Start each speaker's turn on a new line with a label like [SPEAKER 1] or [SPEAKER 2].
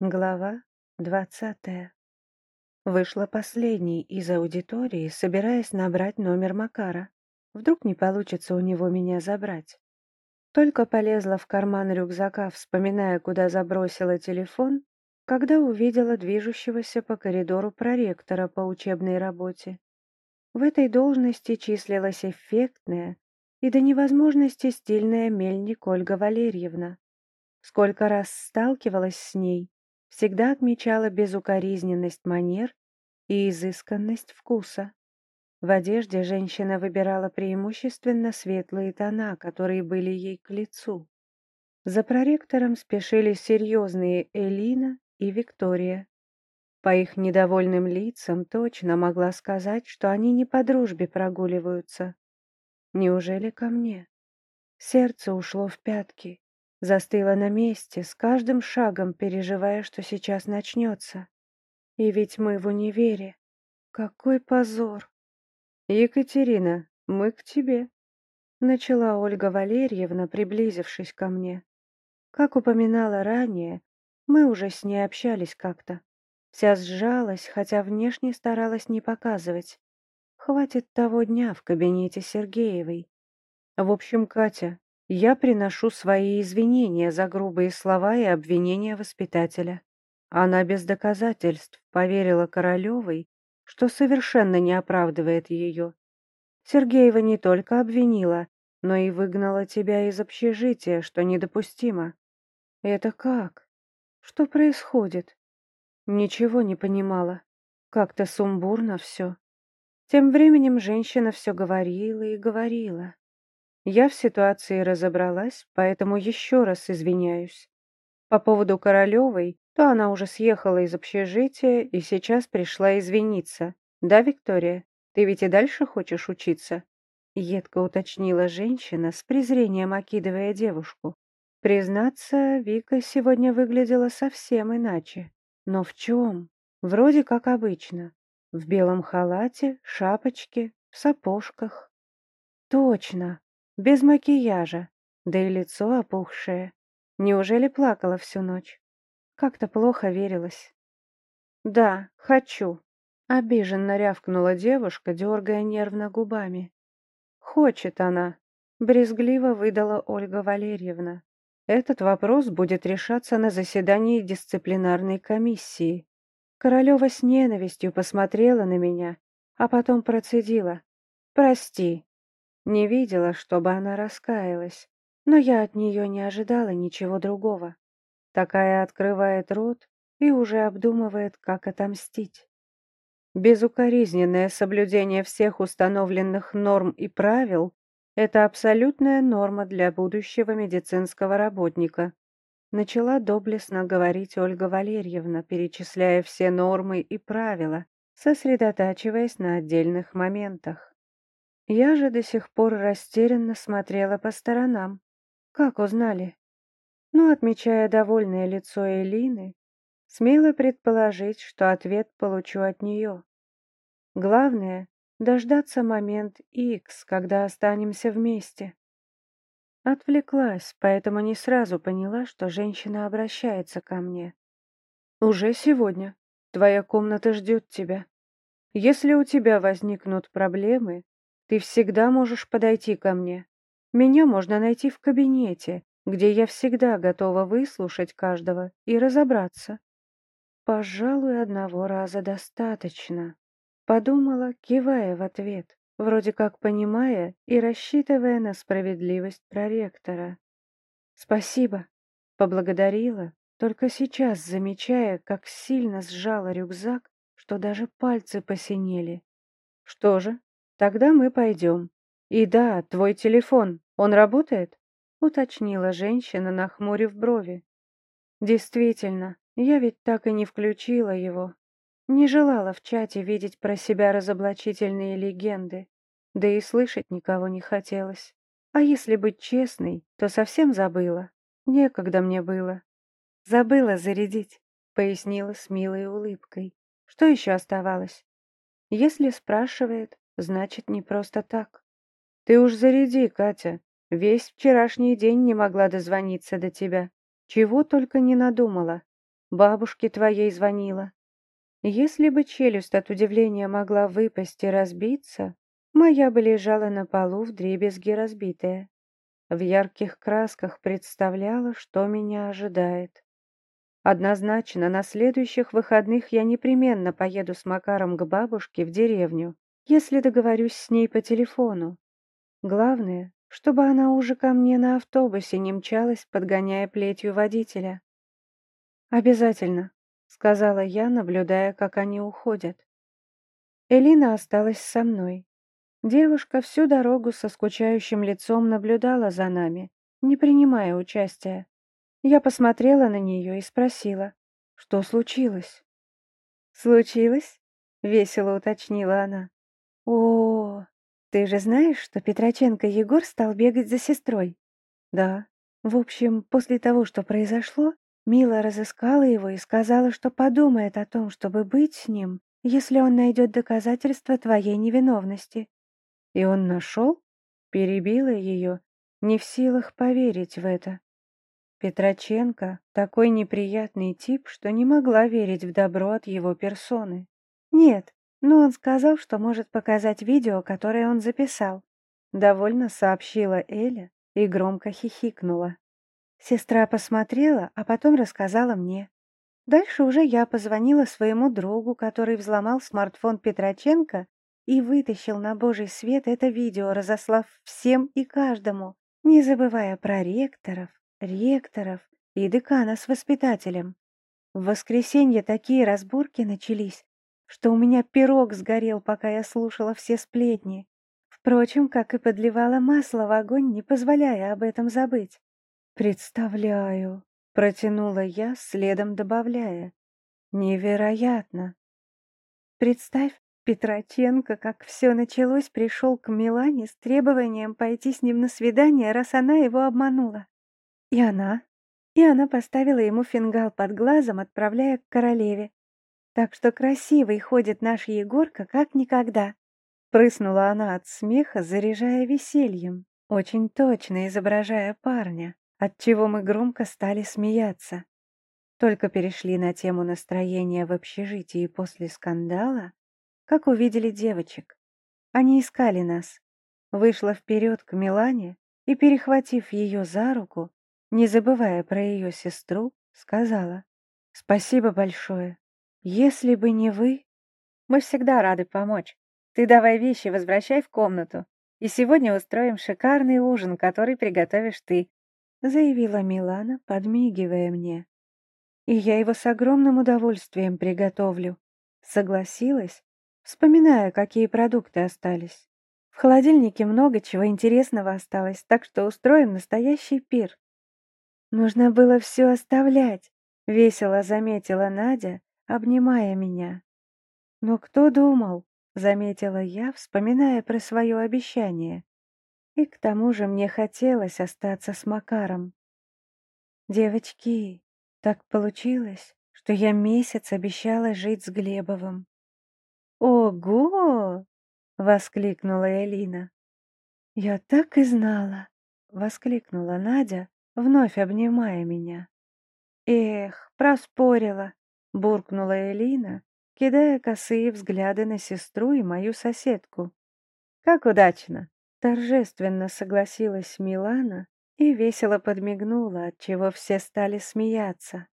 [SPEAKER 1] Глава двадцатая. Вышла последней из аудитории, собираясь набрать номер Макара. Вдруг не получится у него меня забрать. Только полезла в карман рюкзака, вспоминая, куда забросила телефон, когда увидела движущегося по коридору проректора по учебной работе. В этой должности числилась эффектная и до невозможности стильная мельник Ольга Валерьевна. Сколько раз сталкивалась с ней, всегда отмечала безукоризненность манер и изысканность вкуса. В одежде женщина выбирала преимущественно светлые тона, которые были ей к лицу. За проректором спешили серьезные Элина и Виктория. По их недовольным лицам точно могла сказать, что они не по дружбе прогуливаются. Неужели ко мне? Сердце ушло в пятки. Застыла на месте, с каждым шагом переживая, что сейчас начнется. И ведь мы в универе. Какой позор! Екатерина, мы к тебе. Начала Ольга Валерьевна, приблизившись ко мне. Как упоминала ранее, мы уже с ней общались как-то. Вся сжалась, хотя внешне старалась не показывать. Хватит того дня в кабинете Сергеевой. В общем, Катя, я приношу свои извинения за грубые слова и обвинения воспитателя. Она без доказательств поверила Королевой, что совершенно не оправдывает ее. Сергеева не только обвинила, но и выгнала тебя из общежития, что недопустимо. Это как? Что происходит? Ничего не понимала. Как-то сумбурно все. Тем временем женщина все говорила и говорила. Я в ситуации разобралась, поэтому еще раз извиняюсь. По поводу Королевой, то она уже съехала из общежития и сейчас пришла извиниться. Да, Виктория, ты ведь и дальше хочешь учиться? Едко уточнила женщина, с презрением окидывая девушку. Признаться, Вика сегодня выглядела совсем иначе. Но в чем? Вроде как обычно. В белом халате, шапочке, в сапожках. Точно, без макияжа, да и лицо опухшее. Неужели плакала всю ночь? Как-то плохо верилось. «Да, хочу», — обиженно рявкнула девушка, дергая нервно губами. «Хочет она», — брезгливо выдала Ольга Валерьевна. «Этот вопрос будет решаться на заседании дисциплинарной комиссии». Королева с ненавистью посмотрела на меня, а потом процедила. «Прости, не видела, чтобы она раскаялась, но я от нее не ожидала ничего другого. Такая открывает рот и уже обдумывает, как отомстить. Безукоризненное соблюдение всех установленных норм и правил – это абсолютная норма для будущего медицинского работника. Начала доблестно говорить Ольга Валерьевна, перечисляя все нормы и правила, сосредотачиваясь на отдельных моментах. Я же до сих пор растерянно смотрела по сторонам. Как узнали? Ну, отмечая довольное лицо Элины, смело предположить, что ответ получу от нее. Главное — дождаться момент X, когда останемся вместе. Отвлеклась, поэтому не сразу поняла, что женщина обращается ко мне. «Уже сегодня. Твоя комната ждет тебя. Если у тебя возникнут проблемы, ты всегда можешь подойти ко мне. Меня можно найти в кабинете, где я всегда готова выслушать каждого и разобраться. Пожалуй, одного раза достаточно. Подумала, кивая в ответ, вроде как понимая и рассчитывая на справедливость проректора. «Спасибо», — поблагодарила, только сейчас замечая, как сильно сжала рюкзак, что даже пальцы посинели. «Что же, Тогда мы пойдем. И да, твой телефон, он работает? Уточнила женщина, нахмурив брови. Действительно, я ведь так и не включила его. Не желала в чате видеть про себя разоблачительные легенды, да и слышать никого не хотелось. А если быть честной, то совсем забыла. Некогда мне было. Забыла зарядить, пояснила с милой улыбкой. Что еще оставалось? Если спрашивает, Значит, не просто так. Ты уж заряди, Катя. Весь вчерашний день не могла дозвониться до тебя. Чего только не надумала. бабушке твоей звонила. Если бы челюсть от удивления могла выпасть и разбиться, моя бы лежала на полу в дребезги разбитая. В ярких красках представляла, что меня ожидает. Однозначно, на следующих выходных я непременно поеду с Макаром к бабушке в деревню, если договорюсь с ней по телефону. Главное, чтобы она уже ко мне на автобусе не мчалась, подгоняя плетью водителя. «Обязательно», — сказала я, наблюдая, как они уходят. Элина осталась со мной. Девушка всю дорогу со скучающим лицом наблюдала за нами, не принимая участия. Я посмотрела на нее и спросила, что случилось. «Случилось?» — весело уточнила она. «О, ты же знаешь, что Петроченко Егор стал бегать за сестрой?» «Да. В общем, после того, что произошло, Мила разыскала его и сказала, что подумает о том, чтобы быть с ним, если он найдет доказательства твоей невиновности. И он нашел? Перебила ее, не в силах поверить в это. Петроченко — такой неприятный тип, что не могла верить в добро от его персоны. Нет, но он сказал, что может показать видео, которое он записал. Довольно сообщила Эля и громко хихикнула. Сестра посмотрела, а потом рассказала мне. Дальше уже я позвонила своему другу, который взломал смартфон Петроченко и вытащил на божий свет это видео, разослав всем и каждому, не забывая про ректоров, ректоров и декана с воспитателем. В воскресенье такие разборки начались, что у меня пирог сгорел, пока я слушала все сплетни. Впрочем, как и подливала масло в огонь, не позволяя об этом забыть. «Представляю», — протянула я, следом добавляя. «Невероятно!» Представь, Петроченко, как все началось, пришел к Милане с требованием пойти с ним на свидание, раз она его обманула. И она. И она поставила ему фингал под глазом, отправляя к королеве. Так что красивый ходит наш Егорка как никогда. Прыснула она от смеха, заряжая весельем, очень точно изображая парня, отчего мы громко стали смеяться. Только перешли на тему настроения в общежитии после скандала, как увидели девочек. Они искали нас. Вышла вперед к Милане и, перехватив ее за руку, не забывая про ее сестру, сказала «Спасибо большое. Если бы не вы, мы всегда рады помочь. Ты давай вещи возвращай в комнату, и сегодня устроим шикарный ужин, который приготовишь ты», заявила Милана, подмигивая мне. «И я его с огромным удовольствием приготовлю», согласилась, вспоминая, какие продукты остались. В холодильнике много чего интересного осталось, так что устроим настоящий пир. Нужно было все оставлять, весело заметила Надя, обнимая меня. «Но кто думал?» — заметила я, вспоминая про свое обещание. И к тому же мне хотелось остаться с Макаром. «Девочки, так получилось, что я месяц обещала жить с Глебовым». «Ого!» — воскликнула Элина. «Я так и знала!» — воскликнула Надя, вновь обнимая меня. «Эх, проспорила!» Буркнула Элина, кидая косые взгляды на сестру и мою соседку. «Как удачно!» — торжественно согласилась Милана и весело подмигнула, отчего все стали смеяться.